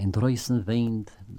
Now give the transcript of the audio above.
in dreußen weint